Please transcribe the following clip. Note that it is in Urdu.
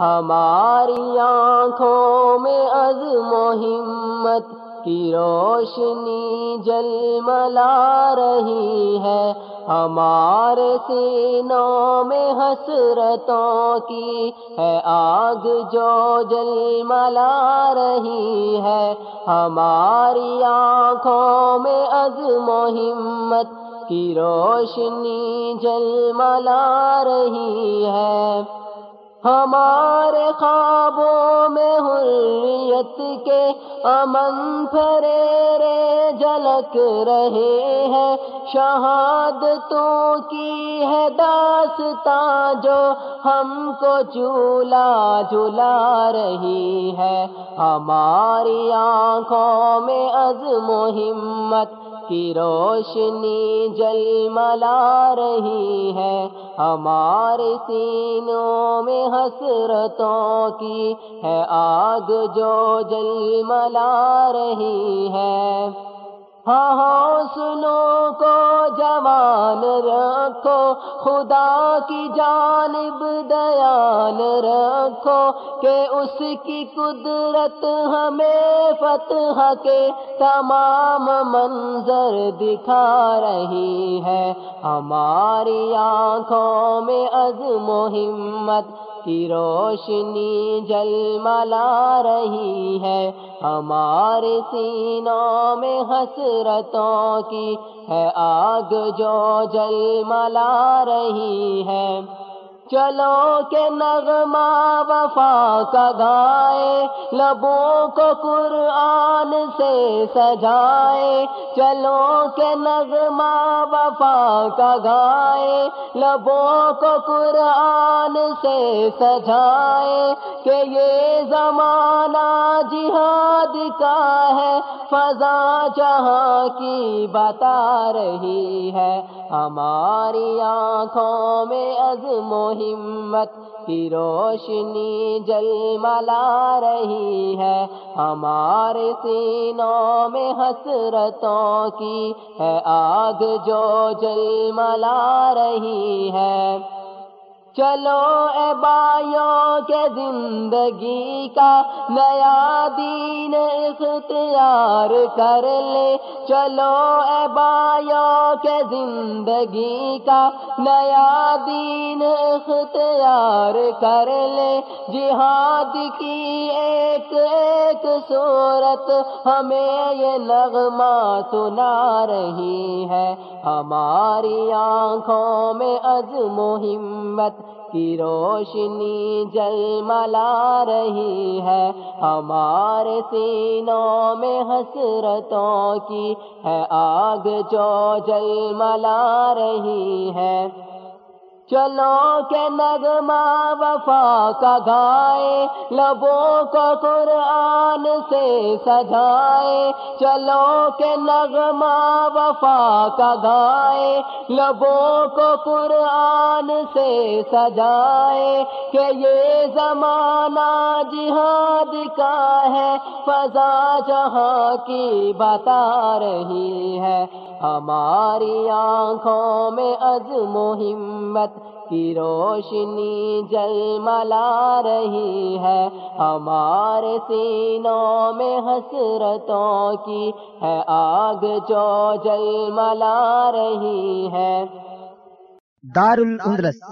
ہماری آنکھوں میں عزم و ہمت کی روشنی جل ملا رہی ہے۔ ہمارے سینوں میں حسرتوں کی ہے، آگ جو جل ملا رہی ہے۔ ہماری آنکھوں میں عزم و ہمت کی روشنی جل ملا رہی ہے۔ ہمارے خوابوں میں حریت کے امن پھرے جلک رہے ہیں۔ شہادتوں کی ہے داستان جو ہم کو جھولا جلا رہی ہے۔ ہماری آنکھوں میں عزم و ہمت کی روشنی جل ملا رہی ہے۔ ہمارے سینوں میں حسرتوں کی ہے۔ آگ جو جل ملا رہی ہے۔ ہاں, ہاں، حوصلوں کو جوان رکھو۔ خدا کی جانب دیان رکھو۔ کہ اس کی قدرت ہمیں فتح کے تمام منظر دکھا رہی ہے۔ ہماری آنکھوں میں عزم و ہمت کی روشنی جل ملا رہی ہے۔ ہمارے سینوں میں حسرتوں کی ہے، آگ جو جل ملا رہی ہے۔ چلو کہ نغمہ وفا کا گائے، لبوں کو قرآن سے سجائے۔ چلو کہ نغمہ وفا کا گائے، لبوں کو قرآن سے سجائے۔ کہ یہ زمانہ جہاد کا ہے، فضا جہاں کی بتا رہی ہے۔ ہماری آنکھوں میں عزم و ہمت کی روشنی جل ملا رہی ہے۔ ہمارے سینوں میں حسرتوں کی ہے، آگ جو جل ملا رہی ہے۔ چلو اے بائیوں کے زندگی کا نیا دین اختیار کر لے۔ چلو اے بائیوں کے زندگی کا نیا دین اختیار کر لے۔ جہاد کی ایک ایک صورت ہمیں یہ نغمہ سنا رہی ہے۔ ہماری آنکھوں میں عزم و ہمت کی روشنی جل ملا رہی ہے۔ ہمارے سینوں میں حسرتوں کی ہے، آگ جو جل ملا رہی ہے۔ چلو کہ نغمہ وفا کا گائے، لبوں کو قرآن سے سجائے۔ چلو کہ نغمہ وفا کا گائے، لبوں کو قرآن سے سجائے۔ کہ یہ زمانہ جہاد کا ہے، فضا جہاں کی بتا رہی ہے۔ ہماری آنکھوں میں عزم و ہمت کی روشنی جل ملا رہی ہے۔ ہمارے سینوں میں حسرتوں کی ہے، آگ جو جل ملا رہی ہے۔ دار الاندلس